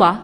Corumbá.